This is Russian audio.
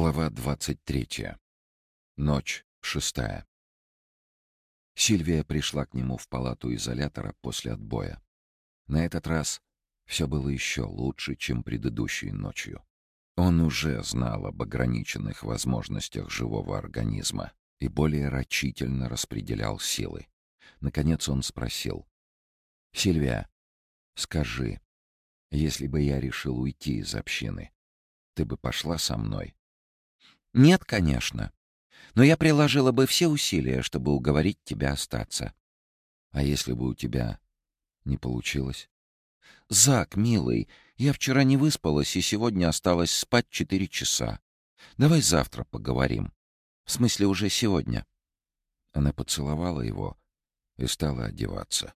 Глава 23. Ночь шестая. Сильвия пришла к нему в палату изолятора после отбоя. На этот раз все было еще лучше, чем предыдущей ночью. Он уже знал об ограниченных возможностях живого организма и более рачительно распределял силы. Наконец он спросил. «Сильвия, скажи, если бы я решил уйти из общины, ты бы пошла со мной?» «Нет, конечно. Но я приложила бы все усилия, чтобы уговорить тебя остаться». «А если бы у тебя не получилось?» «Зак, милый, я вчера не выспалась и сегодня осталась спать четыре часа. Давай завтра поговорим. В смысле, уже сегодня». Она поцеловала его и стала одеваться.